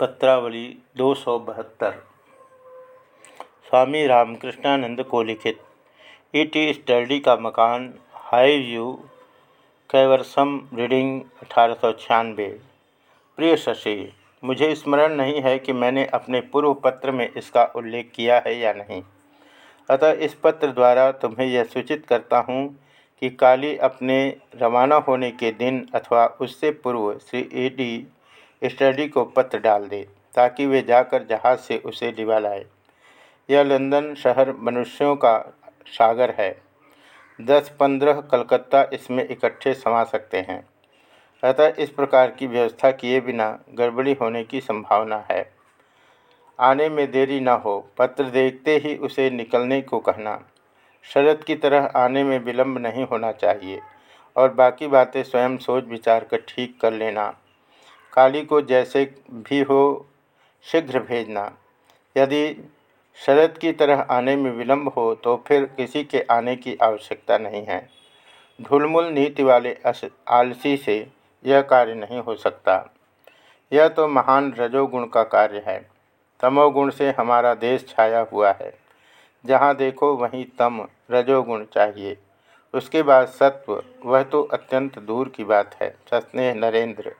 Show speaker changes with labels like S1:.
S1: पत्रावली दो सौ बहत्तर। स्वामी रामकृष्णानंद को लिखित। ई टी स्टडी का मकान हाई व्यू कैवरसम रीडिंग अठारह सौ छियानवे। प्रिय शशि, मुझे स्मरण नहीं है कि मैंने अपने पूर्व पत्र में इसका उल्लेख किया है या नहीं। अतः इस पत्र द्वारा तुम्हें यह सूचित करता हूँ कि काली अपने रवाना होने के दिन अथवा उससे पूर्व श्री ए डी स्टडी को पत्र डाल दे, ताकि वे जाकर जहाज़ से उसे डिबा लाए। यह लंदन शहर मनुष्यों का सागर है। दस पंद्रह कलकत्ता इसमें इकट्ठे समा सकते हैं। अतः इस प्रकार की व्यवस्था किए बिना गड़बड़ी होने की संभावना है। आने में देरी न हो, पत्र देखते ही उसे निकलने को कहना। शरद की तरह आने में विलंब नहीं होना चाहिए, और बाकी बातें स्वयं सोच विचार कर ठीक कर लेना। काली को जैसे भी हो, शीघ्र भेजना। यदि शरद की तरह आने में विलंब हो तो फिर किसी के आने की आवश्यकता नहीं है। ढुलमुल नीति वाले आलसी से यह कार्य नहीं हो सकता। यह तो महान रजोगुण का कार्य है। तमोगुण से हमारा देश छाया हुआ है। जहाँ देखो, वहीं तम रजोगुण चाहिए। उसके बाद सत्व, वह तो अत्यंत दूर की बात है, सस्नेह नरेंद्र।